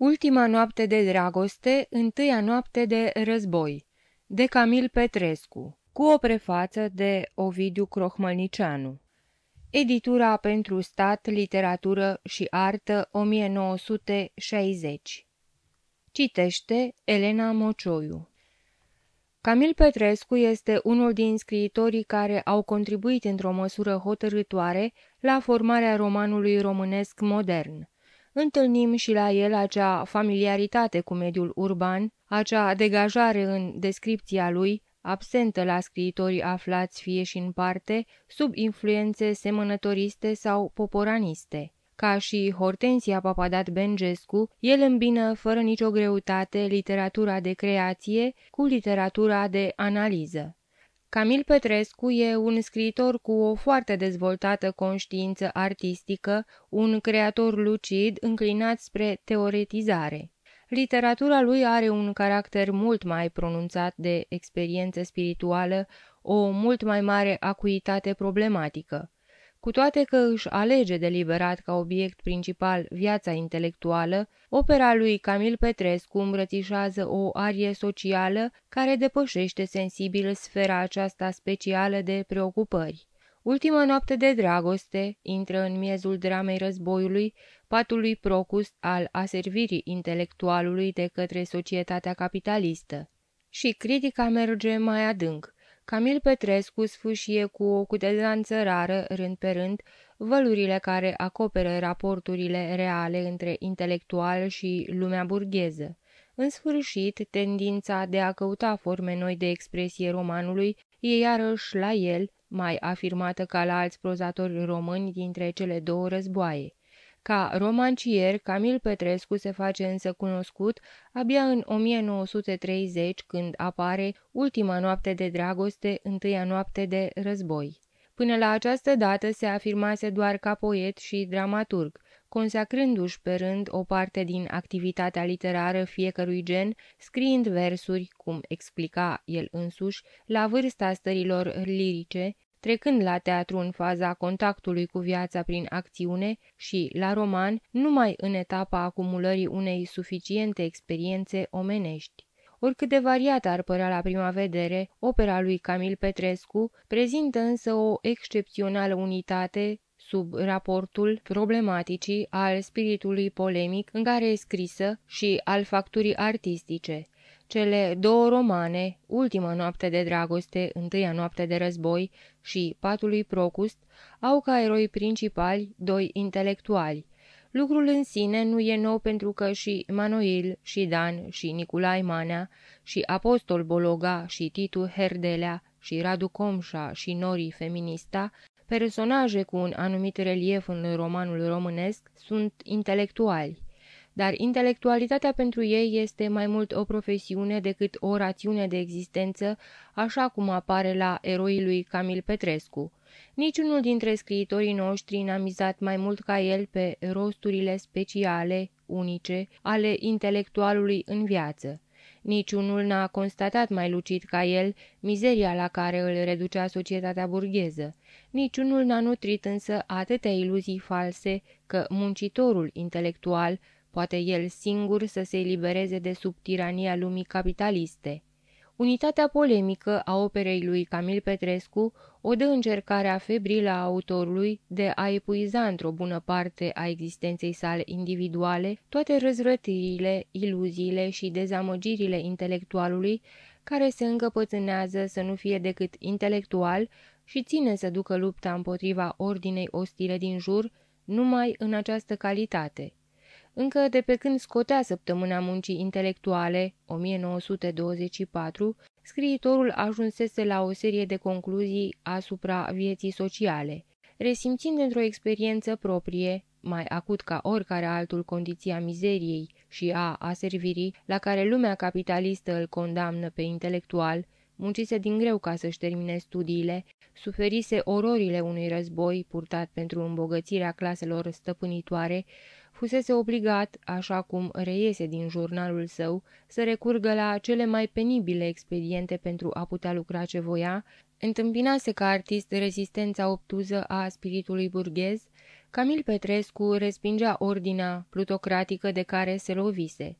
Ultima noapte de dragoste, întâia noapte de război, de Camil Petrescu, cu o prefață de Ovidiu Crohmălnicianu. Editura pentru stat, literatură și artă 1960 Citește Elena Mocioiu Camil Petrescu este unul din scriitorii care au contribuit într-o măsură hotărâtoare la formarea romanului românesc modern. Întâlnim și la el acea familiaritate cu mediul urban, acea degajare în descripția lui, absentă la scriitorii aflați fie și în parte, sub influențe semănătoriste sau poporaniste. Ca și Hortensia Papadat Bengescu, el îmbină fără nicio greutate literatura de creație cu literatura de analiză. Camil Petrescu e un scriitor cu o foarte dezvoltată conștiință artistică, un creator lucid înclinat spre teoretizare. Literatura lui are un caracter mult mai pronunțat de experiență spirituală, o mult mai mare acuitate problematică. Cu toate că își alege deliberat ca obiect principal viața intelectuală, opera lui Camil Petrescu îmbrățișează o arie socială care depășește sensibil sfera aceasta specială de preocupări. Ultima noapte de dragoste intră în miezul dramei războiului, patului Procust al aservirii intelectualului de către societatea capitalistă. Și critica merge mai adânc. Camil Petrescu sfâșie cu o cutezanță rară, rând pe rând, vălurile care acoperă raporturile reale între intelectual și lumea burgheză. În sfârșit, tendința de a căuta forme noi de expresie romanului e iarăși la el, mai afirmată ca la alți prozatori români dintre cele două războaie. Ca romancier, Camil Petrescu se face însă cunoscut abia în 1930, când apare Ultima noapte de dragoste, întâia noapte de război. Până la această dată se afirmase doar ca poet și dramaturg, consacrându-și pe rând o parte din activitatea literară fiecărui gen, scriind versuri, cum explica el însuși, la vârsta stărilor lirice, trecând la teatru în faza contactului cu viața prin acțiune și, la roman, numai în etapa acumulării unei suficiente experiențe omenești. Oricât de variată ar părea la prima vedere, opera lui Camil Petrescu prezintă însă o excepțională unitate sub raportul problematicii al spiritului polemic în care e scrisă și al facturii artistice. Cele două romane, Ultima noapte de dragoste, Întâia noapte de război și Patului Procust, au ca eroi principali doi intelectuali. Lucrul în sine nu e nou pentru că și Manoil, și Dan, și Niculai Manea, și Apostol Bologa, și Titu Herdelea, și Radu Comșa, și Nori Feminista, personaje cu un anumit relief în romanul românesc, sunt intelectuali dar intelectualitatea pentru ei este mai mult o profesiune decât o rațiune de existență, așa cum apare la eroii lui Camil Petrescu. Niciunul dintre scriitorii noștri n-a mizat mai mult ca el pe rosturile speciale, unice, ale intelectualului în viață. Niciunul n-a constatat mai lucid ca el mizeria la care îl reducea societatea burgheză. Niciunul n-a nutrit însă atâtea iluzii false că muncitorul intelectual Poate el singur să se elibereze de sub tirania lumii capitaliste. Unitatea polemică a operei lui Camil Petrescu o dă încercarea febrilă a autorului de a epuiza într-o bună parte a existenței sale individuale toate răzvrătirile, iluziile și dezamăgirile intelectualului care se încăpățânează să nu fie decât intelectual și ține să ducă lupta împotriva ordinei ostile din jur numai în această calitate. Încă de pe când scotea săptămâna muncii intelectuale, 1924, scriitorul ajunsese la o serie de concluzii asupra vieții sociale. Resimțind într-o experiență proprie, mai acut ca oricare altul condiția mizeriei și a aservirii la care lumea capitalistă îl condamnă pe intelectual, muncise din greu ca să-și termine studiile, suferise ororile unui război purtat pentru îmbogățirea claselor stăpânitoare, fusese obligat, așa cum reiese din jurnalul său, să recurgă la cele mai penibile expediente pentru a putea lucra ce voia, întâmpinase ca artist rezistența obtuză a spiritului burghez, Camil Petrescu respingea ordinea plutocratică de care se lovise.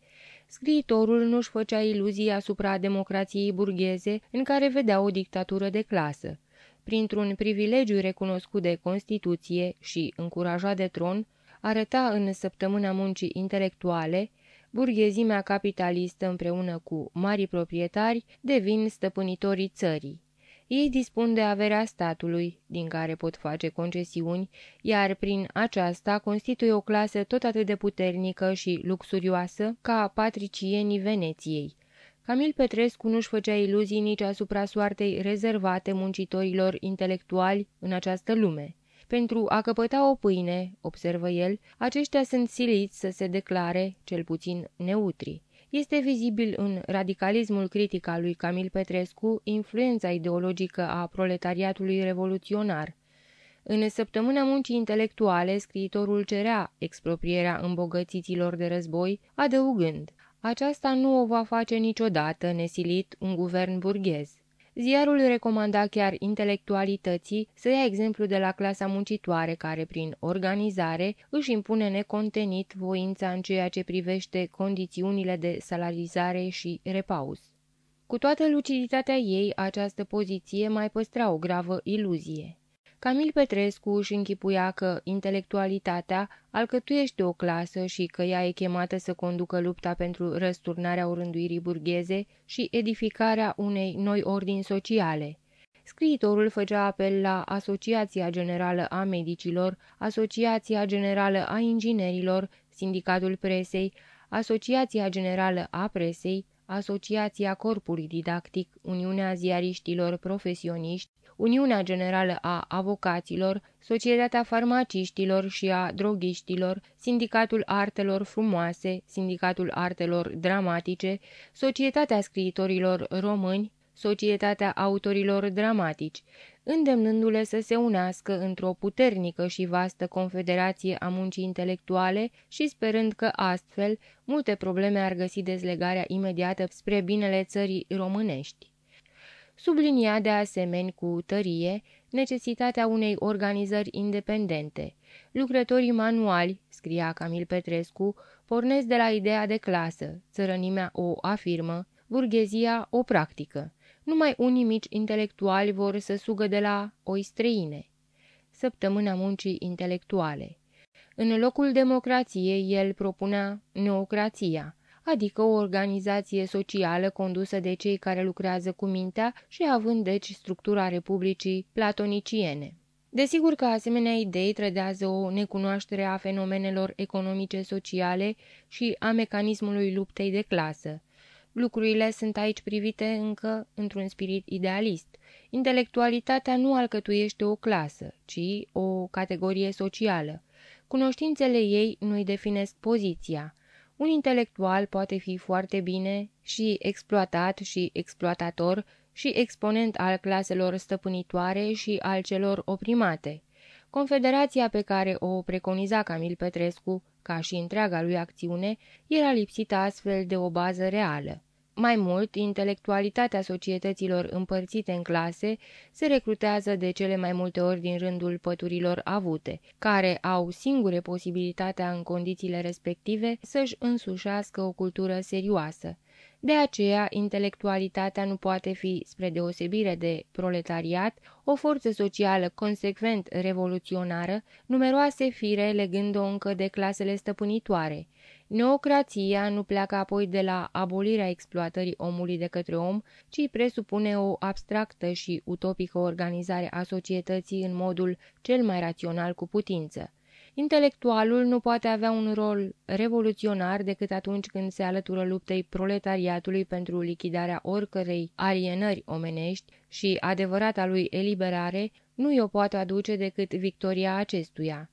Scriitorul nu-și făcea iluzii asupra democrației burgheze în care vedea o dictatură de clasă. Printr-un privilegiu recunoscut de Constituție și încurajat de tron, arăta în săptămâna muncii intelectuale, burghezimea capitalistă împreună cu mari proprietari devin stăpânitorii țării. Ei dispun de averea statului, din care pot face concesiuni, iar prin aceasta constituie o clasă tot atât de puternică și luxurioasă ca patricienii Veneției. Camil Petrescu nu-și făcea iluzii nici asupra soartei rezervate muncitorilor intelectuali în această lume. Pentru a căpăta o pâine, observă el, aceștia sunt siliți să se declare, cel puțin, neutri. Este vizibil în radicalismul critic al lui Camil Petrescu influența ideologică a proletariatului revoluționar. În săptămâna muncii intelectuale, scriitorul cerea exproprierea îmbogățiților de război, adăugând, aceasta nu o va face niciodată nesilit un guvern burghez. Ziarul recomanda chiar intelectualității să ia exemplu de la clasa muncitoare care, prin organizare, își impune necontenit voința în ceea ce privește condițiunile de salarizare și repaus. Cu toată luciditatea ei, această poziție mai păstra o gravă iluzie. Camil Petrescu își închipuia că intelectualitatea alcătuiește o clasă și că ea e chemată să conducă lupta pentru răsturnarea orânduirii burgheze și edificarea unei noi ordini sociale. Scriitorul făcea apel la Asociația Generală a Medicilor, Asociația Generală a Inginerilor, Sindicatul Presei, Asociația Generală a Presei, Asociația Corpului Didactic, Uniunea Ziariștilor Profesioniști, Uniunea Generală a Avocaților, Societatea Farmaciștilor și a Droghiștilor, Sindicatul Artelor Frumoase, Sindicatul Artelor Dramatice, Societatea Scriitorilor Români, Societatea Autorilor Dramatici, îndemnându-le să se unească într-o puternică și vastă confederație a muncii intelectuale și sperând că astfel multe probleme ar găsi dezlegarea imediată spre binele țării românești. Sublinia de asemenea cu tărie necesitatea unei organizări independente. Lucrătorii manuali, scria Camil Petrescu, pornesc de la ideea de clasă, țărănimea o afirmă, burghezia o practică. Numai unii mici intelectuali vor să sugă de la oi străine. Săptămâna muncii intelectuale. În locul democrației, el propunea neocrația, adică o organizație socială condusă de cei care lucrează cu mintea și având deci structura republicii platoniciene. Desigur că asemenea idei trădează o necunoaștere a fenomenelor economice sociale și a mecanismului luptei de clasă. Lucrurile sunt aici privite încă într-un spirit idealist. Intelectualitatea nu alcătuiește o clasă, ci o categorie socială. Cunoștințele ei nu-i definesc poziția. Un intelectual poate fi foarte bine și exploatat și exploatator și exponent al claselor stăpânitoare și al celor oprimate. Confederația pe care o preconiza Camil Petrescu, ca și întreaga lui acțiune, era lipsită astfel de o bază reală. Mai mult, intelectualitatea societăților împărțite în clase se recrutează de cele mai multe ori din rândul păturilor avute, care au singure posibilitatea în condițiile respective să-și însușească o cultură serioasă. De aceea, intelectualitatea nu poate fi, spre deosebire de proletariat, o forță socială consecvent revoluționară, numeroase fire legând-o încă de clasele stăpânitoare. Neocrația nu pleacă apoi de la abolirea exploatării omului de către om, ci presupune o abstractă și utopică organizare a societății în modul cel mai rațional cu putință. Intelectualul nu poate avea un rol revoluționar decât atunci când se alătură luptei proletariatului pentru lichidarea oricărei alienări omenești și adevărata lui eliberare nu i-o poate aduce decât victoria acestuia.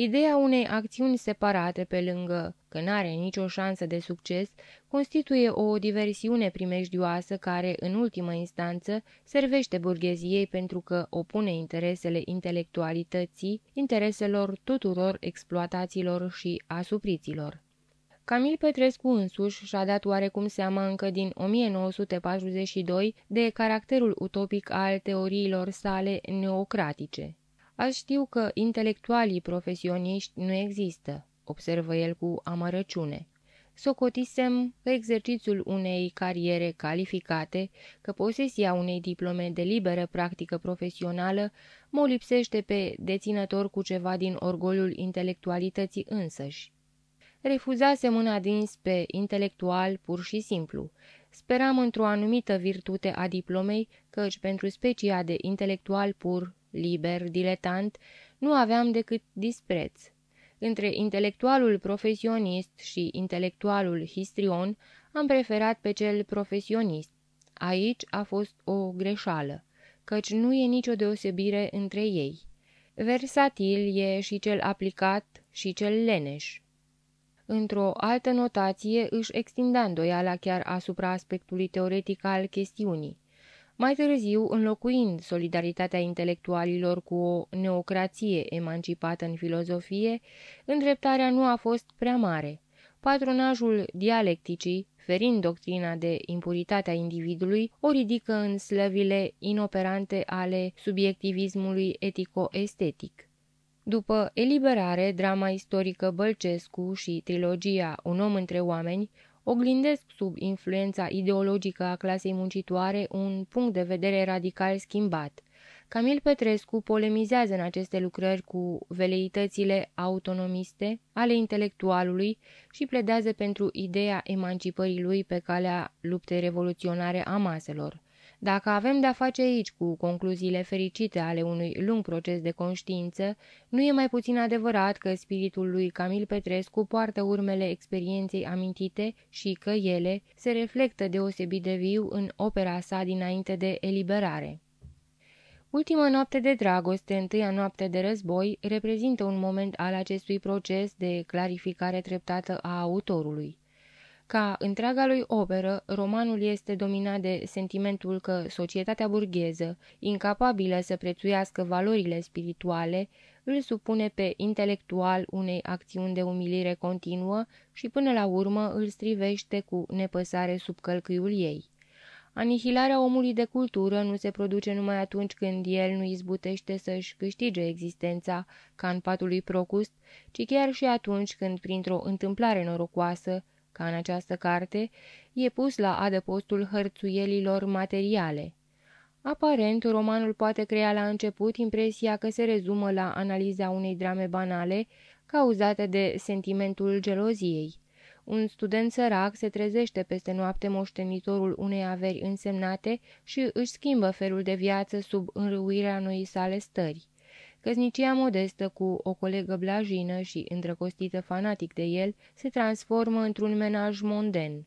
Ideea unei acțiuni separate pe lângă că n-are nicio șansă de succes, constituie o diversiune primejdioasă care, în ultimă instanță, servește burgheziei pentru că opune interesele intelectualității intereselor tuturor exploatațiilor și asupriților. Camil Petrescu însuși și-a dat oarecum seama încă din 1942 de caracterul utopic al teoriilor sale neocratice. Azi știu că intelectualii profesioniști nu există, observă el cu amărăciune. Socotisem că exercițiul unei cariere calificate, că posesia unei diplome de liberă practică profesională mă lipsește pe deținător cu ceva din orgoliul intelectualității însăși. Refuzase mâna dins pe intelectual pur și simplu. Speram într-o anumită virtute a diplomei, căci pentru specia de intelectual pur, liber, diletant, nu aveam decât dispreț. Între intelectualul profesionist și intelectualul histrion am preferat pe cel profesionist. Aici a fost o greșeală, căci nu e nicio deosebire între ei. Versatil e și cel aplicat și cel leneș. Într-o altă notație își extinda îndoiala chiar asupra aspectului teoretic al chestiunii. Mai târziu, înlocuind solidaritatea intelectualilor cu o neocrație emancipată în filozofie, îndreptarea nu a fost prea mare. Patronajul dialecticii, ferind doctrina de impuritatea individului, o ridică în slăvile inoperante ale subiectivismului etico-estetic. După eliberare, drama istorică Bălcescu și trilogia Un om între oameni oglindesc sub influența ideologică a clasei muncitoare un punct de vedere radical schimbat. Camil Petrescu polemizează în aceste lucrări cu veleitățile autonomiste ale intelectualului și pledează pentru ideea emancipării lui pe calea luptei revoluționare a maselor. Dacă avem de-a face aici cu concluziile fericite ale unui lung proces de conștiință, nu e mai puțin adevărat că spiritul lui Camil Petrescu poartă urmele experienței amintite și că ele se reflectă deosebit de viu în opera sa dinainte de eliberare. Ultima noapte de dragoste, întâia noapte de război, reprezintă un moment al acestui proces de clarificare treptată a autorului. Ca întreaga lui operă, romanul este dominat de sentimentul că societatea burgheză, incapabilă să prețuiască valorile spirituale, îl supune pe intelectual unei acțiuni de umilire continuă și până la urmă îl strivește cu nepăsare sub călcâiul ei. Anihilarea omului de cultură nu se produce numai atunci când el nu izbutește să-și câștige existența ca în patul lui Procust, ci chiar și atunci când, printr-o întâmplare norocoasă, ca în această carte, e pus la adăpostul hărțuielilor materiale. Aparent, romanul poate crea la început impresia că se rezumă la analiza unei drame banale cauzate de sentimentul geloziei. Un student sărac se trezește peste noapte moștenitorul unei averi însemnate și își schimbă felul de viață sub înrăuirea noii sale stări. Căsnicia modestă cu o colegă blajină și îndrăgostită fanatic de el se transformă într-un menaj monden.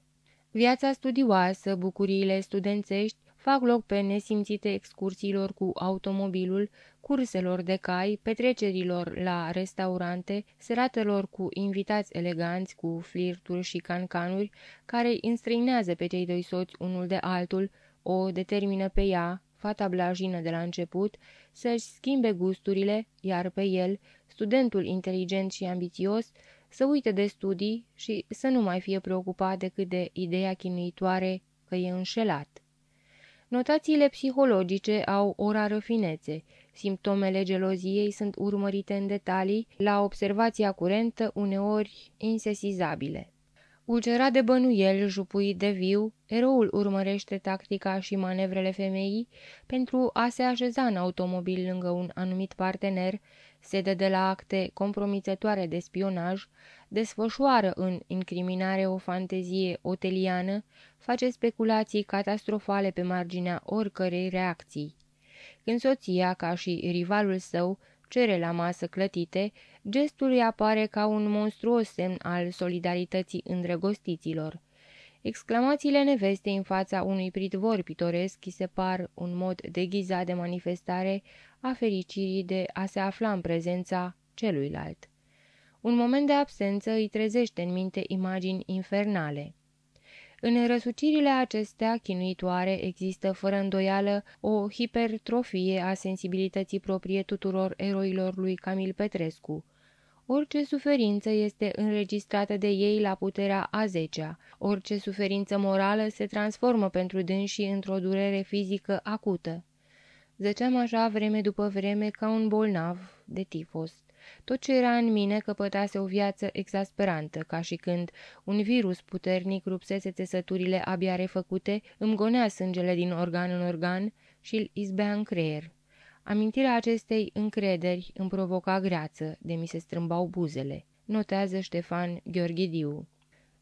Viața studioasă, bucuriile studențești, fac loc pe nesimțite excursiilor cu automobilul, curselor de cai, petrecerilor la restaurante, seratelor cu invitați eleganți, cu flirturi și cancanuri, care îi înstrăinează pe cei doi soți unul de altul, o determină pe ea, fata blajină de la început, să-și schimbe gusturile, iar pe el, studentul inteligent și ambițios, să uite de studii și să nu mai fie preocupat decât de ideea chinuitoare că e înșelat. Notațiile psihologice au o rară finețe. Simptomele geloziei sunt urmărite în detalii, la observația curentă, uneori insesizabile. Ulcerat de bănuiel, jupuit de viu, eroul urmărește tactica și manevrele femeii pentru a se așeza în automobil lângă un anumit partener, se dă de la acte compromițătoare de spionaj, desfășoară în incriminare o fantezie oteliană, face speculații catastrofale pe marginea oricărei reacții. Când soția, ca și rivalul său, cere la masă clătite, gestul îi apare ca un monstruos semn al solidarității îndrăgostiților. Exclamațiile nevestei în fața unui pridvor pitoresc îi se par un mod deghizat de manifestare a fericirii de a se afla în prezența celuilalt. Un moment de absență îi trezește în minte imagini infernale. În răsucirile acestea chinuitoare există fără îndoială o hipertrofie a sensibilității proprie tuturor eroilor lui Camil Petrescu. Orice suferință este înregistrată de ei la puterea a zecea, orice suferință morală se transformă pentru dânsii într-o durere fizică acută. Zăceam așa vreme după vreme ca un bolnav de tifos. Tot ce era în mine căpătase o viață exasperantă, ca și când un virus puternic rupsese țesăturile abia refăcute, îmi gonea sângele din organ în organ și îl izbea în creier. Amintirea acestei încrederi îmi provoca greață, de mi se strâmbau buzele. Notează Ștefan Gheorghidiu.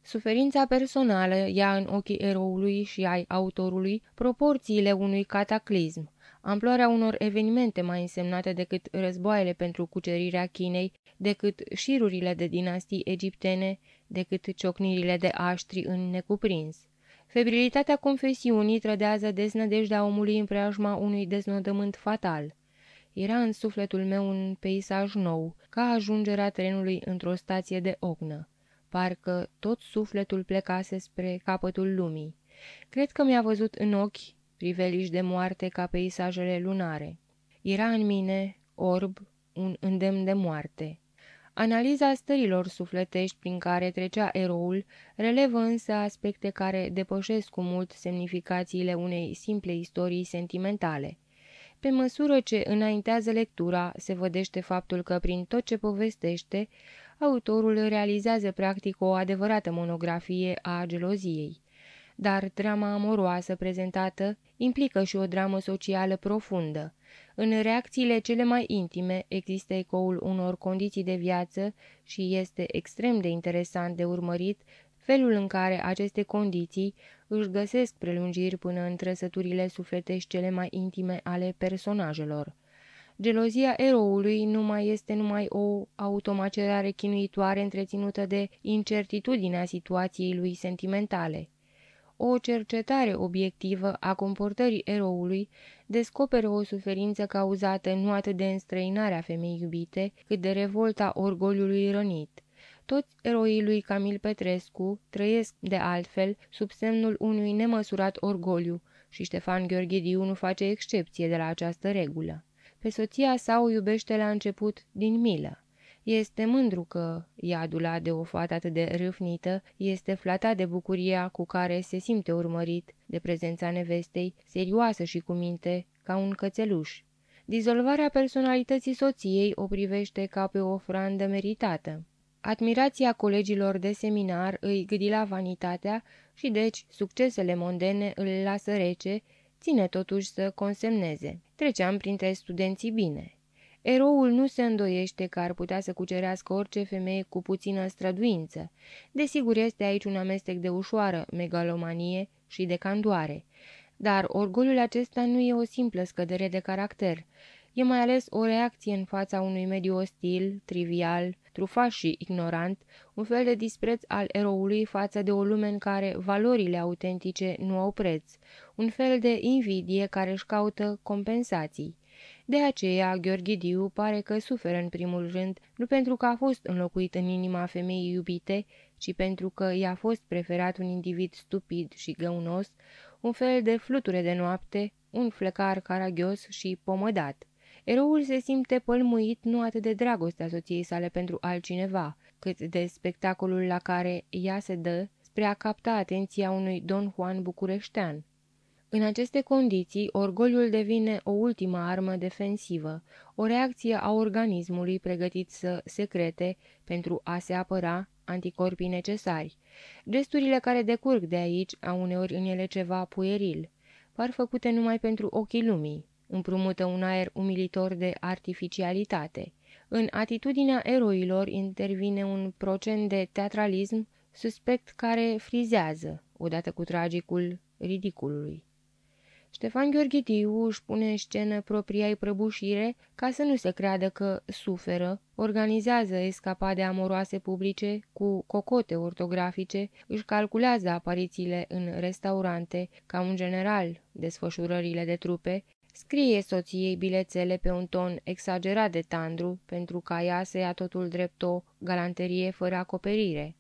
Suferința personală ia în ochii eroului și ai autorului proporțiile unui cataclism, amploarea unor evenimente mai însemnate decât războaiele pentru cucerirea Chinei, decât șirurile de dinastii egiptene, decât ciocnirile de aștri în necuprins. Febrilitatea confesiunii trădează deznădejdea omului în preajma unui deznodământ fatal. Era în sufletul meu un peisaj nou, ca ajungerea trenului într-o stație de ognă. Parcă tot sufletul plecase spre capătul lumii. Cred că mi-a văzut în ochi priveliși de moarte ca peisajele lunare. Era în mine, orb, un îndemn de moarte. Analiza stărilor sufletești prin care trecea eroul relevă însă aspecte care depășesc cu mult semnificațiile unei simple istorii sentimentale. Pe măsură ce înaintează lectura, se vădește faptul că prin tot ce povestește, autorul realizează practic o adevărată monografie a geloziei dar drama amoroasă prezentată implică și o dramă socială profundă. În reacțiile cele mai intime există ecoul unor condiții de viață și este extrem de interesant de urmărit felul în care aceste condiții își găsesc prelungiri până în trăsăturile sufletești cele mai intime ale personajelor. Gelozia eroului nu mai este numai o automacerare chinuitoare întreținută de incertitudinea situației lui sentimentale. O cercetare obiectivă a comportării eroului descoperă o suferință cauzată nu atât de înstrăinarea femeii iubite, cât de revolta orgoliului rănit. Toți eroii lui Camil Petrescu trăiesc, de altfel, sub semnul unui nemăsurat orgoliu și Ștefan Gheorghidiu nu face excepție de la această regulă. Pe soția sa o iubește la început din milă. Este mândru că e adulat de o fată atât de râfnită, este flatat de bucuria cu care se simte urmărit de prezența nevestei, serioasă și cu minte, ca un cățeluș. Dizolvarea personalității soției o privește ca pe o ofrandă meritată. Admirația colegilor de seminar îi gâdila vanitatea și deci succesele mondene îl lasă rece, ține totuși să consemneze. Treceam printre studenții bine. Eroul nu se îndoiește că ar putea să cucerească orice femeie cu puțină străduință. Desigur, este aici un amestec de ușoară megalomanie și de candoare. Dar orgoliul acesta nu e o simplă scădere de caracter. E mai ales o reacție în fața unui mediu ostil, trivial, trufaș și ignorant, un fel de dispreț al eroului față de o lume în care valorile autentice nu au preț, un fel de invidie care își caută compensații. De aceea, Gheorghidiu pare că suferă în primul rând, nu pentru că a fost înlocuit în inima femeii iubite, ci pentru că i-a fost preferat un individ stupid și găunos, un fel de fluture de noapte, un flecar caragios și pomădat. Eroul se simte pălmuit nu atât de dragostea soției sale pentru altcineva, cât de spectacolul la care ea se dă spre a capta atenția unui Don Juan bucureștean. În aceste condiții, orgoliul devine o ultimă armă defensivă, o reacție a organismului pregătit să secrete, pentru a se apăra, anticorpii necesari. Gesturile care decurg de aici au uneori în ele ceva pueril. Par făcute numai pentru ochii lumii, împrumută un aer umilitor de artificialitate. În atitudinea eroilor intervine un procent de teatralism suspect care frizează, odată cu tragicul ridiculului. Ștefan Gheorghitiu își pune în scenă propria prăbușire ca să nu se creadă că suferă, organizează escapade amoroase publice cu cocote ortografice, își calculează aparițiile în restaurante ca un general desfășurările de trupe, scrie soției bilețele pe un ton exagerat de tandru pentru ca ea să ia totul drept o galanterie fără acoperire.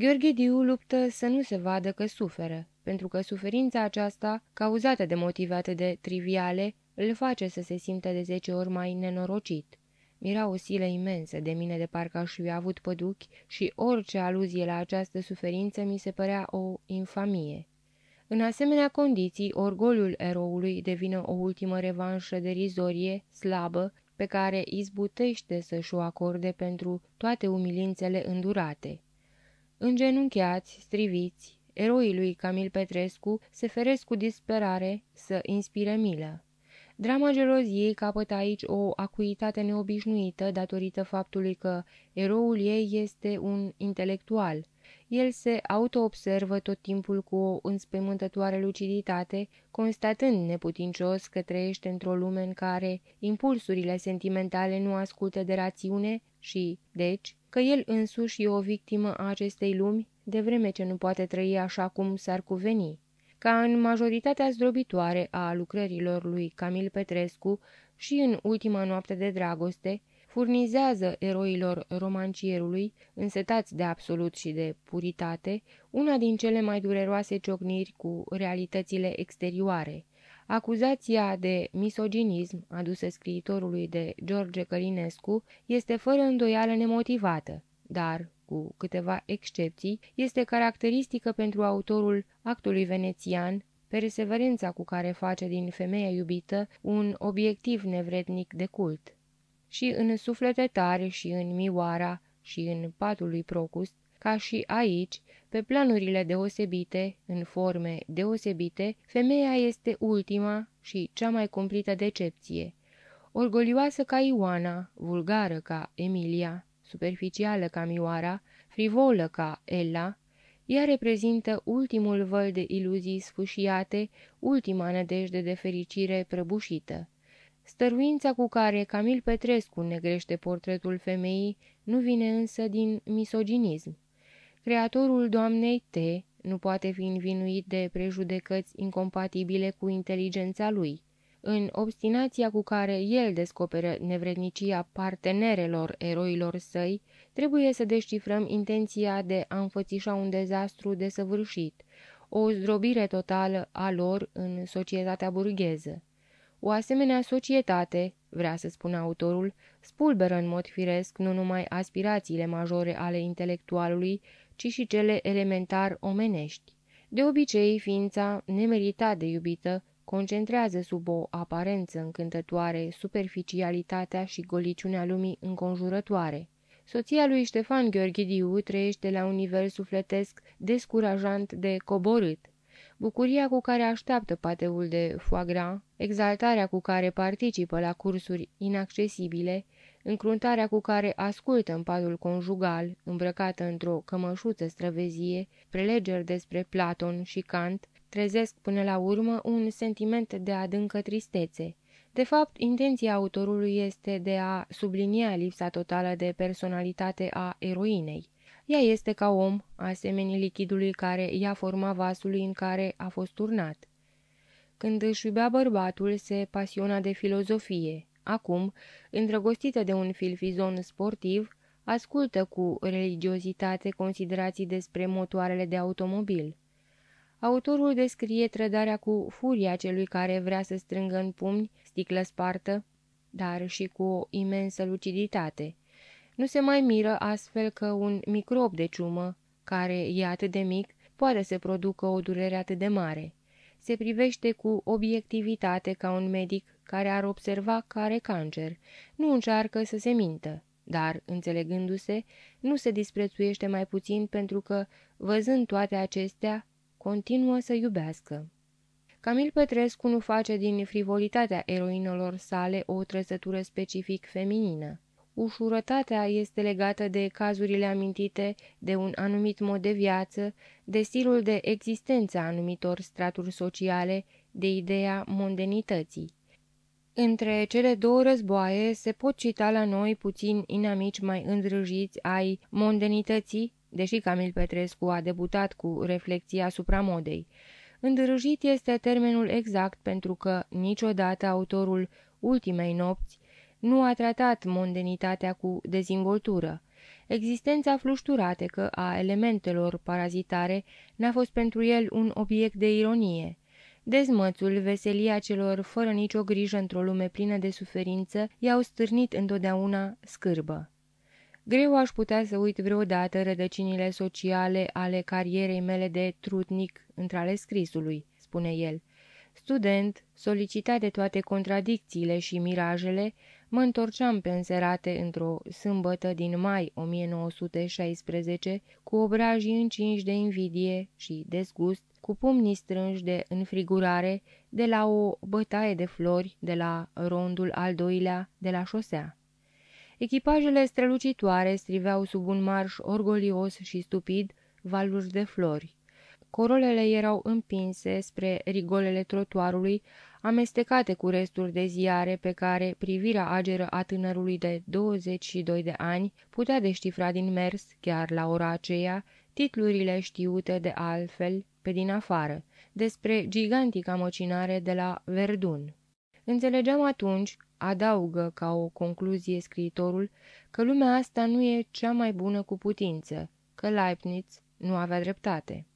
Gheorghe Diu luptă să nu se vadă că suferă, pentru că suferința aceasta, cauzată de motive atât de triviale, îl face să se simtă de zece ori mai nenorocit. Mira o silă imensă de mine de parcă aș fi avut păduchi și orice aluzie la această suferință mi se părea o infamie. În asemenea condiții, orgoliul eroului devine o ultimă revanșă derizorie, slabă, pe care izbutește să-și o acorde pentru toate umilințele îndurate. Îngenunchiați, striviți, eroii lui Camil Petrescu se feresc cu disperare să inspire milă. Drama geloziei capătă aici o acuitate neobișnuită datorită faptului că eroul ei este un intelectual. El se autoobservă tot timpul cu o înspăimântătoare luciditate, constatând neputincios că trăiește într-o lume în care impulsurile sentimentale nu ascultă de rațiune și, deci, că el însuși e o victimă a acestei lumi, de vreme ce nu poate trăi așa cum s-ar cuveni. Ca în majoritatea zdrobitoare a lucrărilor lui Camil Petrescu și în ultima noapte de dragoste, furnizează eroilor romancierului, însetați de absolut și de puritate, una din cele mai dureroase ciocniri cu realitățile exterioare. Acuzația de misoginism adusă scriitorului de George Călinescu este fără îndoială nemotivată, dar, cu câteva excepții, este caracteristică pentru autorul actului venețian, perseverența cu care face din femeia iubită un obiectiv nevrednic de cult. Și în suflete tare și în Mioara și în patul lui Procust, ca și aici, pe planurile deosebite, în forme deosebite, femeia este ultima și cea mai cumplită decepție. Orgolioasă ca Ioana, vulgară ca Emilia, superficială ca Mioara, frivolă ca Ella, ea reprezintă ultimul văl de iluzii sfâșiate, ultima nădejde de fericire prăbușită. Stăruința cu care Camil Petrescu negrește portretul femeii nu vine însă din misoginism. Creatorul doamnei T nu poate fi învinuit de prejudecăți incompatibile cu inteligența lui. În obstinația cu care el descoperă nevrednicia partenerelor eroilor săi, trebuie să descifrăm intenția de a înfățișa un dezastru desăvârșit, o zdrobire totală a lor în societatea burgheză. O asemenea societate, vrea să spună autorul, spulberă în mod firesc nu numai aspirațiile majore ale intelectualului, ci și cele elementar omenești. De obicei, ființa, nemeritat de iubită, concentrează sub o aparență încântătoare superficialitatea și goliciunea lumii înconjurătoare. Soția lui Ștefan Gheorghidiu trăiește la un nivel sufletesc descurajant de coborât. Bucuria cu care așteaptă pateul de foie gras, exaltarea cu care participă la cursuri inaccesibile, încruntarea cu care ascultă în padul conjugal, îmbrăcată într-o cămășuță străvezie, prelegeri despre Platon și Kant, trezesc până la urmă un sentiment de adâncă tristețe. De fapt, intenția autorului este de a sublinia lipsa totală de personalitate a eroinei. Ea este ca om, asemenea lichidului care ia forma vasului în care a fost turnat. Când își iubea bărbatul, se pasiona de filozofie. Acum, îndrăgostită de un filfizon sportiv, ascultă cu religiozitate considerații despre motoarele de automobil. Autorul descrie trădarea cu furia celui care vrea să strângă în pumni sticlă spartă, dar și cu o imensă luciditate. Nu se mai miră astfel că un microb de ciumă, care e atât de mic, poate să producă o durere atât de mare. Se privește cu obiectivitate ca un medic care ar observa că are cancer. Nu încearcă să se mintă, dar, înțelegându-se, nu se disprețuiește mai puțin pentru că, văzând toate acestea, continuă să iubească. Camil Petrescu nu face din frivolitatea eroinelor sale o trăsătură specific feminină. Ușurătatea este legată de cazurile amintite, de un anumit mod de viață, de stilul de existență a anumitor straturi sociale, de ideea mondenității. Între cele două războaie se pot cita la noi puțin inamici mai îndrăjiți ai mondenității, deși Camil Petrescu a debutat cu reflexia asupra modei. Îndrăjit este termenul exact pentru că niciodată autorul ultimei nopți nu a tratat mondenitatea cu dezvoltură. Existența flușturatecă a elementelor parazitare n-a fost pentru el un obiect de ironie. Dezmățul, veselia celor fără nicio grijă într-o lume plină de suferință, i-au stârnit întotdeauna scârbă. Greu aș putea să uit vreodată rădăcinile sociale ale carierei mele de trutnic între ale scrisului, spune el. Student, solicitat de toate contradicțiile și mirajele, mă întorceam pe înserate într-o sâmbătă din mai 1916, cu obrajii încinși de invidie și dezgust, cu pumnii strânși de înfrigurare de la o bătaie de flori de la rondul al doilea de la șosea. Echipajele strălucitoare striveau sub un marș orgolios și stupid valuri de flori. Corolele erau împinse spre rigolele trotuarului, amestecate cu resturi de ziare pe care privirea ageră a tânărului de 22 de ani putea deștifra din mers, chiar la ora aceea, titlurile știute de altfel pe din afară, despre gigantica măcinare de la Verdun. Înțelegeam atunci, adaugă ca o concluzie scriitorul, că lumea asta nu e cea mai bună cu putință, că Leibniz nu avea dreptate.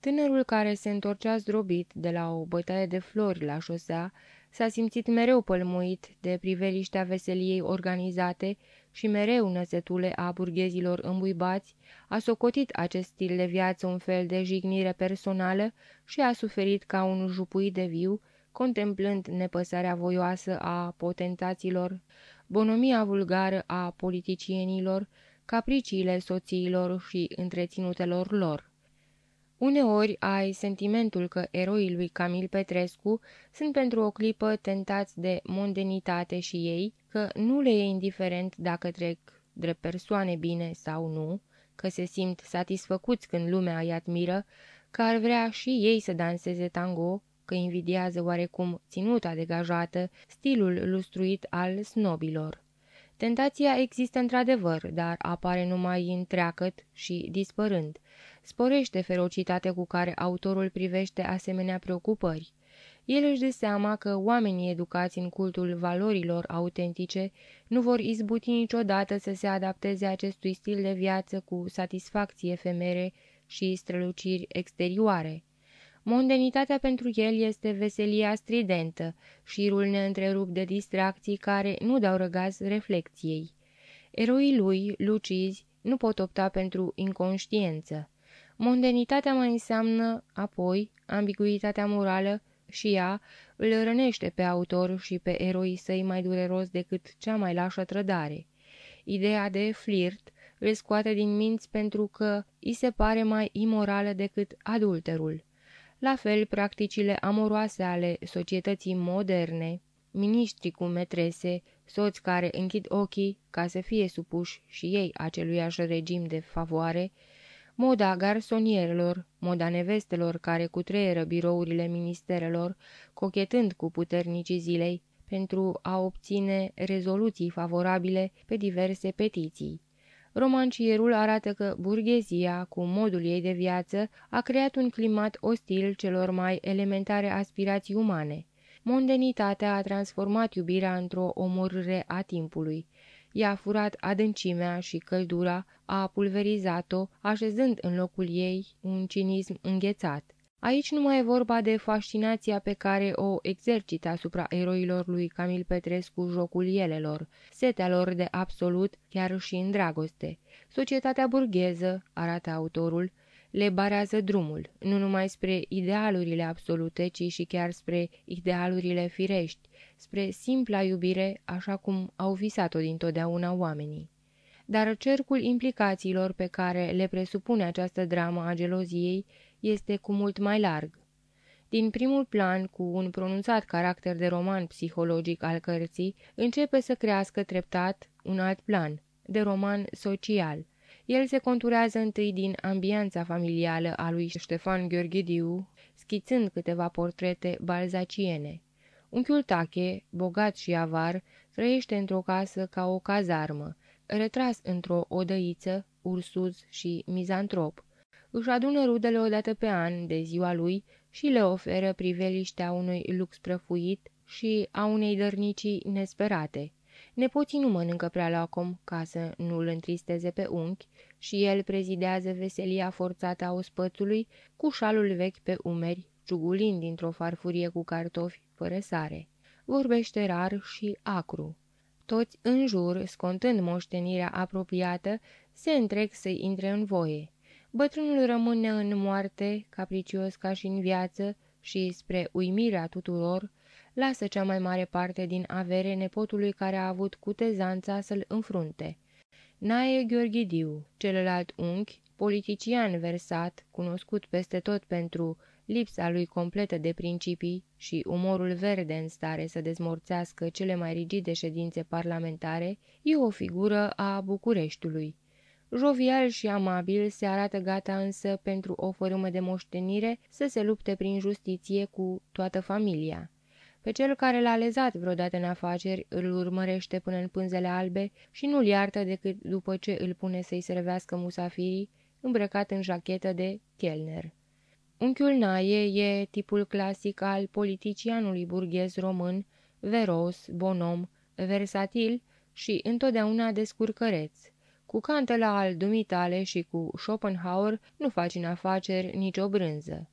Tânărul care se întorcea zdrobit de la o bătaie de flori la șosea s-a simțit mereu pălmuit de priveliștea veseliei organizate și mereu năsetule a burghezilor îmbuibați, a socotit acest stil de viață un fel de jignire personală și a suferit ca un jupui de viu, contemplând nepăsarea voioasă a potentaților, bonomia vulgară a politicienilor, capriciile soțiilor și întreținutelor lor. Uneori ai sentimentul că eroii lui Camil Petrescu sunt pentru o clipă tentați de mondenitate și ei, că nu le e indiferent dacă trec drept persoane bine sau nu, că se simt satisfăcuți când lumea îi admiră, că ar vrea și ei să danseze tango, că invidiază oarecum ținuta degajată, stilul lustruit al snobilor. Tentația există într-adevăr, dar apare numai întreacăt și dispărând. Sporește ferocitatea cu care autorul privește asemenea preocupări. El își dă seama că oamenii educați în cultul valorilor autentice nu vor izbuti niciodată să se adapteze acestui stil de viață cu satisfacții efemere și străluciri exterioare. Mondenitatea pentru el este veselia stridentă, șirul neîntrerupt de distracții care nu dau răgaz reflecției. Eroii lui, lucizi, nu pot opta pentru inconștiență. Mondenitatea mai înseamnă, apoi, ambiguitatea morală și ea îl rănește pe autor și pe eroii săi mai dureros decât cea mai lașă trădare. Ideea de flirt îl scoate din minți pentru că îi se pare mai imorală decât adulterul. La fel, practicile amoroase ale societății moderne, miniștri cu metrese, soți care închid ochii ca să fie supuși și ei aceluiași regim de favoare, moda garsonierelor, moda nevestelor care cutreieră birourile ministerelor, cochetând cu puternicii zilei pentru a obține rezoluții favorabile pe diverse petiții. Romancierul arată că burghezia, cu modul ei de viață, a creat un climat ostil celor mai elementare aspirații umane. Mondenitatea a transformat iubirea într-o omorâre a timpului. I-a furat adâncimea și căldura, a pulverizat-o, așezând în locul ei un cinism înghețat. Aici nu mai e vorba de fascinația pe care o exercită asupra eroilor lui Camil Petrescu jocul elelor, setea lor de absolut, chiar și în dragoste. Societatea burgheză, arată autorul, le barează drumul, nu numai spre idealurile absolute, ci și chiar spre idealurile firești, spre simpla iubire, așa cum au visat-o dintotdeauna oamenii. Dar cercul implicațiilor pe care le presupune această dramă a geloziei este cu mult mai larg. Din primul plan, cu un pronunțat caracter de roman psihologic al cărții, începe să crească treptat un alt plan, de roman social. El se conturează întâi din ambianța familială a lui Ștefan Gheorghidiu, schițând câteva portrete balzaciene. Unchiul Tache, bogat și avar, trăiește într-o casă ca o cazarmă, retras într-o odăiță, ursuz și mizantrop își adună rudele odată pe an de ziua lui și le oferă priveliștea unui lux prăfuit și a unei dărnicii nesperate. Nepoții nu mănâncă prea lacom ca să nu-l întristeze pe unchi și el prezidează veselia forțată a ospățului cu șalul vechi pe umeri, ciugulind dintr-o farfurie cu cartofi fără sare. Vorbește rar și acru. Toți în jur, scontând moștenirea apropiată, se întrec să-i intre în voie. Bătrânul rămâne în moarte, capricios ca și în viață, și, spre uimirea tuturor, lasă cea mai mare parte din avere nepotului care a avut cutezanța să-l înfrunte. Nae Gheorghidiu, celălalt unchi, politician versat, cunoscut peste tot pentru lipsa lui completă de principii și umorul verde în stare să dezmorțească cele mai rigide ședințe parlamentare, e o figură a Bucureștiului. Jovial și amabil se arată gata însă pentru o fărâmă de moștenire să se lupte prin justiție cu toată familia. Pe cel care l-a lezat vreodată în afaceri îl urmărește până în pânzele albe și nu-l iartă decât după ce îl pune să-i servească musafirii, îmbrăcat în jachetă de chelner. Unchiul Naie e tipul clasic al politicianului burghez român, veros, bonom, versatil și întotdeauna descurcăreț. Cu cantela al dumitale și cu Schopenhauer nu faci în afaceri nicio brânză.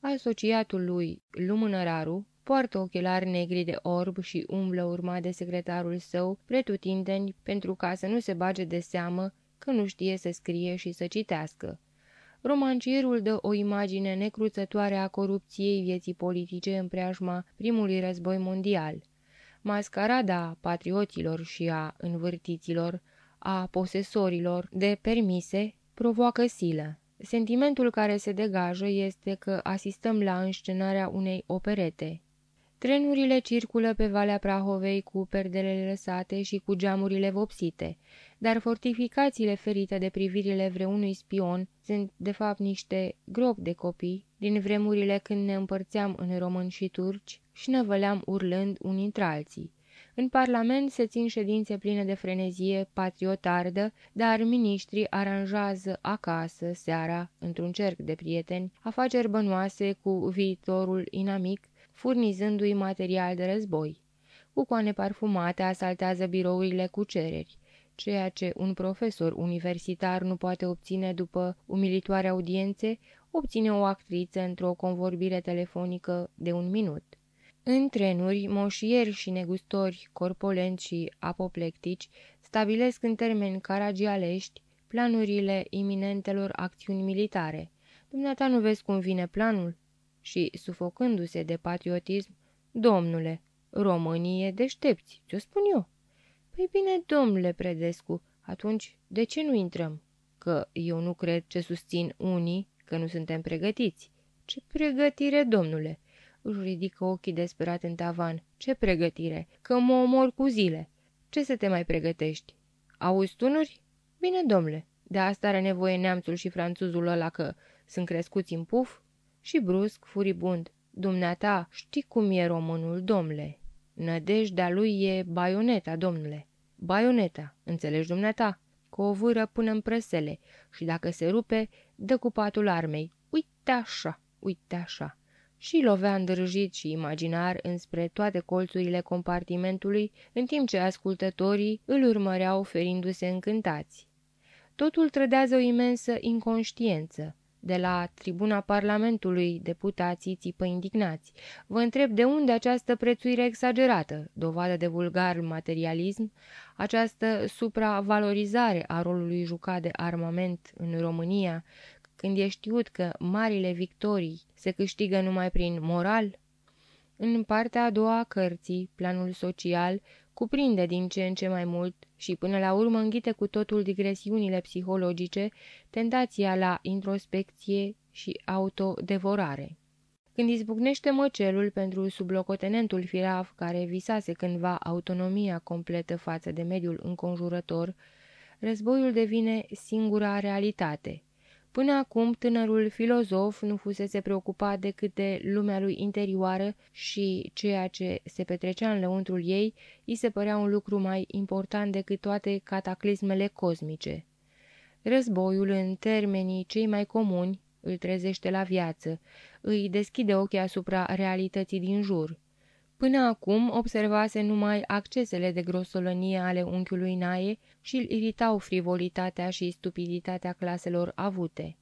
Asociatul lui, lumânăraru, poartă ochelari negri de orb și umblă urma de secretarul său pretutindeni pentru ca să nu se bage de seamă că nu știe să scrie și să citească. Romancierul dă o imagine necruțătoare a corupției vieții politice în preajma primului război mondial. Mascarada patrioților și a învârtiților, a posesorilor de permise, provoacă silă. Sentimentul care se degajă este că asistăm la înscenarea unei operete. Trenurile circulă pe Valea Prahovei cu perdelele lăsate și cu geamurile vopsite, dar fortificațiile ferite de privirile vreunui spion sunt de fapt niște gropi de copii din vremurile când ne împărțeam în români și turci și năvăleam urlând unii între alții. În Parlament se țin ședințe pline de frenezie patriotardă, dar miniștrii aranjează acasă, seara, într-un cerc de prieteni, afaceri bănoase cu viitorul inamic, furnizându-i material de război. Cucoane parfumate asaltează birourile cu cereri, ceea ce un profesor universitar nu poate obține după umilitoare audiențe, obține o actriță într-o convorbire telefonică de un minut. În trenuri, moșieri și negustori corpolenți și apoplectici stabilesc în termeni caragialești planurile iminentelor acțiuni militare. Dumneata nu vezi cum vine planul? Și, sufocându-se de patriotism, Domnule, românii e deștepți, ți-o spun eu. Păi bine, domnule Predescu, atunci de ce nu intrăm? Că eu nu cred ce susțin unii, că nu suntem pregătiți. Ce pregătire, domnule! Își ridică ochii desperat în tavan. Ce pregătire? Că mă omor cu zile. Ce să te mai pregătești? Auzi tunuri? Bine, domnule. De asta are nevoie neamțul și franțuzul ăla că sunt crescuți în puf? Și brusc, furibund. Dumneata, știi cum e românul, domnule? Nădejdea lui e baioneta, domnule. Baioneta, înțelegi dumneata? Cu o vâră până în presele și dacă se rupe, dă cu patul armei. Uite așa, uite așa și lovea îndrăjit și imaginar înspre toate colțurile compartimentului, în timp ce ascultătorii îl urmăreau ferindu-se încântați. Totul trădează o imensă inconștiență. De la tribuna Parlamentului, deputații țipă indignați. Vă întreb de unde această prețuire exagerată, dovadă de vulgar materialism, această supravalorizare a rolului jucat de armament în România, când e știut că marile victorii se câștigă numai prin moral? În partea a doua a cărții, planul social, cuprinde din ce în ce mai mult și până la urmă înghite cu totul digresiunile psihologice, tentația la introspecție și autodevorare. Când izbucnește măcelul pentru sublocotenentul firav care visase cândva autonomia completă față de mediul înconjurător, războiul devine singura realitate – Până acum, tânărul filozof nu fusese preocupat decât de lumea lui interioară și ceea ce se petrecea în lăuntrul ei îi se părea un lucru mai important decât toate cataclismele cosmice. Războiul, în termenii cei mai comuni, îl trezește la viață, îi deschide ochii asupra realității din jur. Până acum observase numai accesele de grosolănie ale unchiului Naie și îl iritau frivolitatea și stupiditatea claselor avute.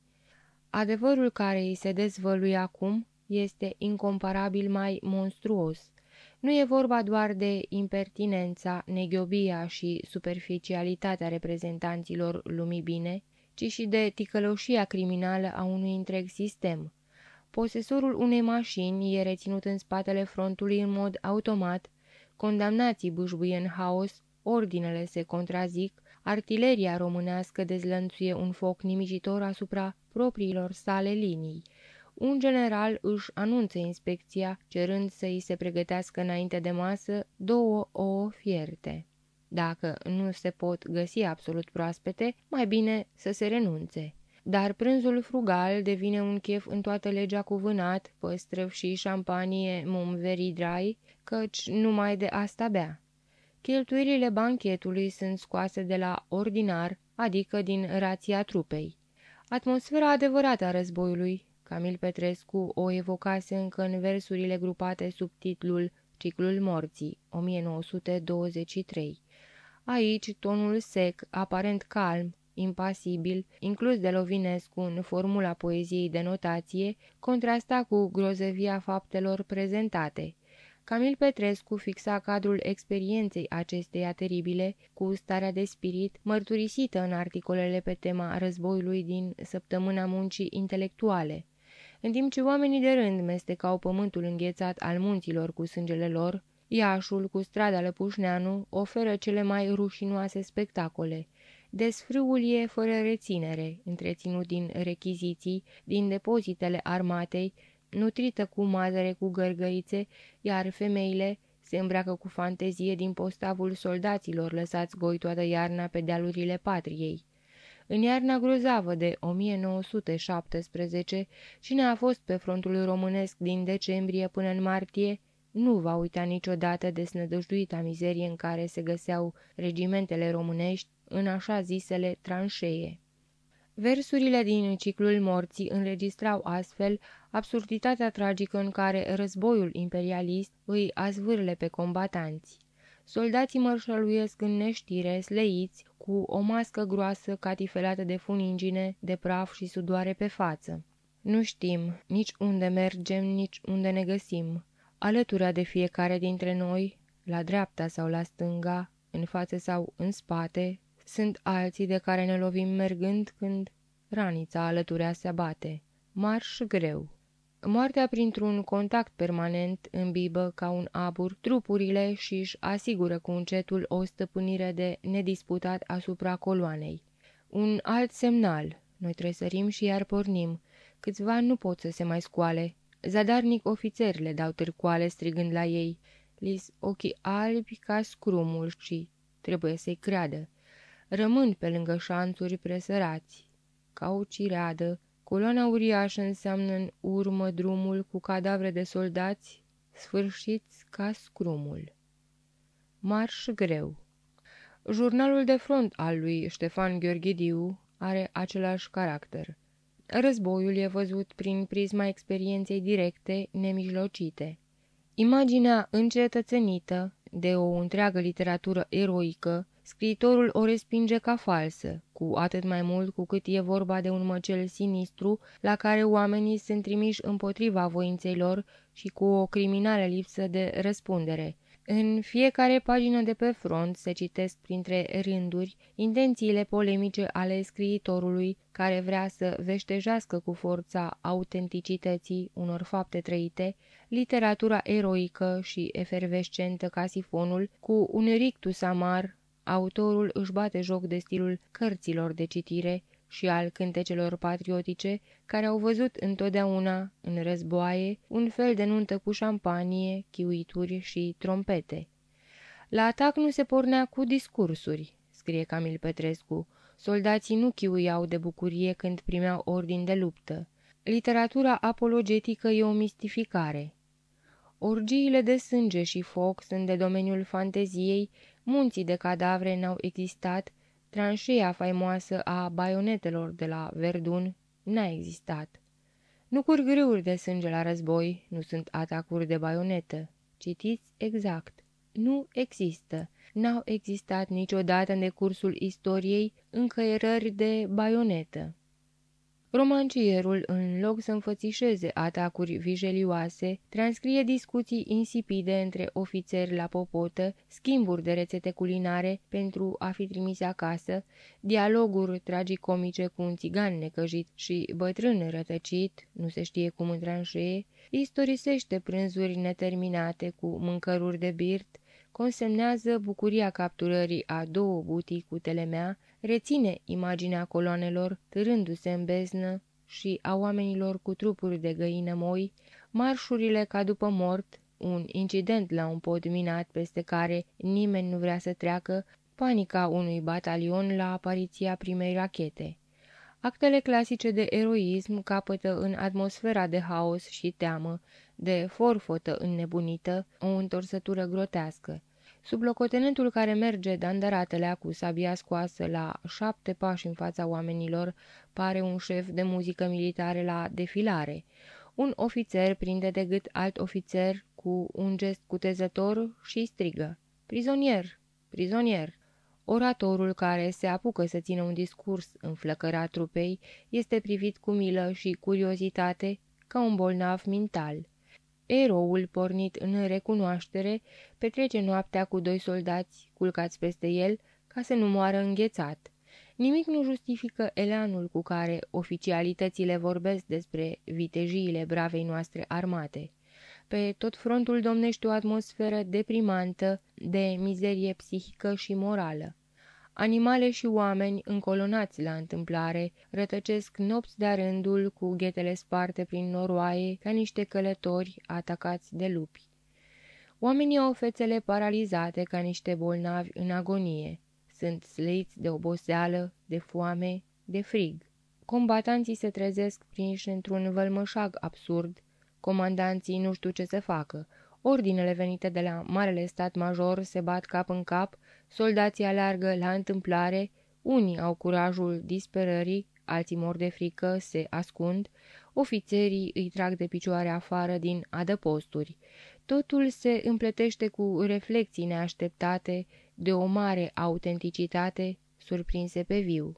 Adevărul care îi se dezvăluie acum este incomparabil mai monstruos. Nu e vorba doar de impertinența, neghiobia și superficialitatea reprezentanților lumii bine, ci și de ticăloșia criminală a unui întreg sistem. Posesorul unei mașini e reținut în spatele frontului în mod automat, condamnații bâșbuie în haos, ordinele se contrazic, artileria românească dezlănțuie un foc nimicitor asupra propriilor sale linii. Un general își anunță inspecția, cerând să îi se pregătească înainte de masă două ouă fierte. Dacă nu se pot găsi absolut proaspete, mai bine să se renunțe. Dar prânzul frugal devine un chef în toată legea cuvânat, păstrăv și șampanie mum very dry, căci numai de asta bea. Cheltuielile banchetului sunt scoase de la ordinar, adică din rația trupei. Atmosfera adevărată a războiului, Camil Petrescu o evocase încă în versurile grupate sub titlul Ciclul morții, 1923. Aici, tonul sec, aparent calm, impasibil, inclus de Lovinescu în formula poeziei de notație, contrasta cu grozăvia faptelor prezentate. Camil Petrescu fixa cadrul experienței acesteia teribile cu starea de spirit mărturisită în articolele pe tema războiului din săptămâna muncii intelectuale. În timp ce oamenii de rând mestecau pământul înghețat al munților cu sângele lor, Iașul cu strada Lăpușneanu oferă cele mai rușinoase spectacole. Desfrâul e fără reținere, întreținut din rechiziții, din depozitele armatei, nutrită cu mazăre cu gărgărițe, iar femeile se îmbracă cu fantezie din postavul soldaților lăsați goi toată iarna pe dealurile patriei. În iarna grozavă de 1917, cine a fost pe frontul românesc din decembrie până în martie, nu va uita niciodată desnădăjduita mizerie în care se găseau regimentele românești în așa zisele tranșee. Versurile din ciclul morții înregistrau astfel absurditatea tragică în care războiul imperialist îi azvârle pe combatanți. Soldații mărșăluiesc în neștire, sleiți, cu o mască groasă catifelată de funingine, de praf și sudoare pe față. Nu știm nici unde mergem, nici unde ne găsim. Alătura de fiecare dintre noi, la dreapta sau la stânga, în față sau în spate, sunt alții de care ne lovim mergând când ranița alăturea se abate. Marș greu. Moartea printr-un contact permanent îmbibă ca un abur trupurile și își asigură cu încetul o stăpânire de nedisputat asupra coloanei. Un alt semnal. Noi tresărim și iar pornim. Câțiva nu pot să se mai scoale. Zadarnic ofițeri le dau târcoale strigând la ei. Lis ochii albi ca scrumul și trebuie să-i creadă. Rămân pe lângă șanțuri presărați. Ca o cireadă, coloana uriașă înseamnă în urmă drumul cu cadavre de soldați sfârșiți ca scrumul. Marș greu Jurnalul de front al lui Ștefan Gheorghidiu are același caracter. Războiul e văzut prin prisma experienței directe, nemijlocite. Imaginea încetățenită de o întreagă literatură eroică, scriitorul o respinge ca falsă, cu atât mai mult cu cât e vorba de un măcel sinistru la care oamenii sunt trimiși împotriva voinței lor și cu o criminală lipsă de răspundere. În fiecare pagină de pe front se citesc printre rânduri intențiile polemice ale scriitorului care vrea să veștejească cu forța autenticității unor fapte trăite, literatura eroică și efervescentă ca sifonul, cu un rictus amar, autorul își bate joc de stilul cărților de citire și al cântecelor patriotice, care au văzut întotdeauna, în războaie, un fel de nuntă cu șampanie, chiuituri și trompete. La atac nu se pornea cu discursuri, scrie Camil Petrescu. Soldații nu chiuiau de bucurie când primeau ordin de luptă. Literatura apologetică e o mistificare. Orgiile de sânge și foc sunt de domeniul fanteziei, munții de cadavre n-au existat, Tranșeia faimoasă a baionetelor de la Verdun n-a existat. Nu curg râuri de sânge la război, nu sunt atacuri de baionetă. Citiți exact. Nu există. N-au existat niciodată în decursul istoriei încăierări de baionetă. Romancierul, în loc să înfățișeze atacuri vijelioase, transcrie discuții insipide între ofițeri la popotă, schimburi de rețete culinare pentru a fi trimise acasă, dialoguri tragicomice cu un țigan necăjit și bătrân rătăcit, nu se știe cum în tranșee, istorisește prânzuri neterminate cu mâncăruri de birt, consemnează bucuria capturării a două butii cu telemea, reține imaginea coloanelor târându-se în beznă și a oamenilor cu trupuri de găină moi, marșurile ca după mort, un incident la un pod minat peste care nimeni nu vrea să treacă, panica unui batalion la apariția primei rachete. Actele clasice de eroism capătă în atmosfera de haos și teamă, de forfotă înnebunită, o întorsătură grotească. Sublocotenentul care merge dandaratelea cu sabia scoasă la șapte pași în fața oamenilor pare un șef de muzică militare la defilare. Un ofițer prinde de gât alt ofițer cu un gest cutezător și strigă. Prizonier! Prizonier! Oratorul care se apucă să țină un discurs în flăcăra trupei este privit cu milă și curiozitate ca un bolnav mental. Eroul, pornit în recunoaștere, petrece noaptea cu doi soldați culcați peste el ca să nu moară înghețat. Nimic nu justifică elanul cu care oficialitățile vorbesc despre vitejiile bravei noastre armate. Pe tot frontul domnește o atmosferă deprimantă de mizerie psihică și morală. Animale și oameni, încolonați la întâmplare, rătăcesc nopți de rândul cu ghetele sparte prin noroaie ca niște călători atacați de lupi. Oamenii au fețele paralizate ca niște bolnavi în agonie. Sunt sleiți de oboseală, de foame, de frig. Combatanții se trezesc prinși într-un vălmășag absurd. Comandanții nu știu ce să facă. Ordinele venite de la Marele Stat Major se bat cap în cap, soldații aleargă la întâmplare, unii au curajul disperării, alții mor de frică, se ascund, ofițerii îi trag de picioare afară din adăposturi. Totul se împletește cu reflexii neașteptate, de o mare autenticitate, surprinse pe viu.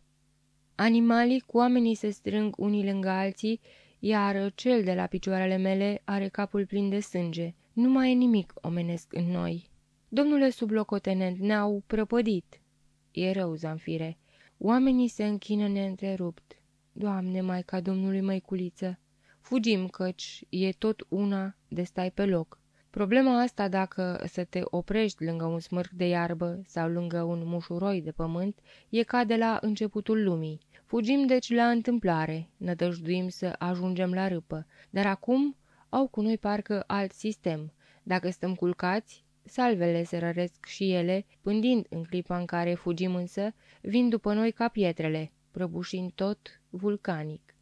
Animalii cu oamenii se strâng unii lângă alții, iar cel de la picioarele mele are capul plin de sânge. Nu mai e nimic omenesc în noi. Domnule sublocotenent, ne-au prăpădit. E rău, Zanfire. Oamenii se închină neîntrerupt. Doamne, Maica Domnului Măiculiță, fugim căci e tot una de stai pe loc. Problema asta dacă să te oprești lângă un smârc de iarbă sau lângă un mușuroi de pământ e ca de la începutul lumii. Fugim deci la întâmplare, nădăjduim să ajungem la râpă, dar acum au cu noi parcă alt sistem. Dacă stăm culcați, salvele se răresc și ele, pândind în clipa în care fugim însă, vin după noi ca pietrele, prăbușind tot vulcanic.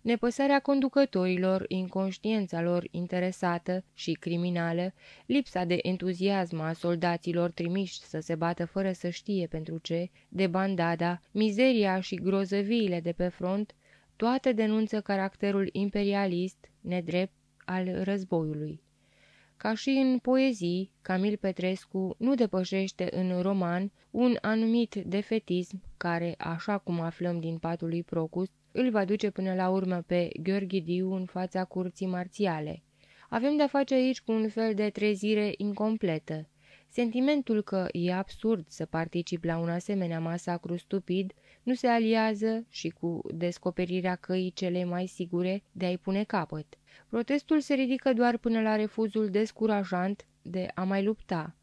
Nepăsarea conducătorilor, inconștiența lor interesată și criminală, lipsa de entuziasm a soldaților trimiși să se bată fără să știe pentru ce, de bandada, mizeria și grozăviile de pe front, toate denunță caracterul imperialist, nedrept, al războiului. Ca și în poezii, Camil Petrescu nu depășește în roman un anumit defetism care, așa cum aflăm din patul lui Procus, îl va duce până la urmă pe Gheorghidiu în fața curții marțiale. Avem de-a face aici cu un fel de trezire incompletă. Sentimentul că e absurd să participi la un asemenea masacru stupid nu se aliază și cu descoperirea căii cele mai sigure de a-i pune capăt. Protestul se ridică doar până la refuzul descurajant de a mai lupta.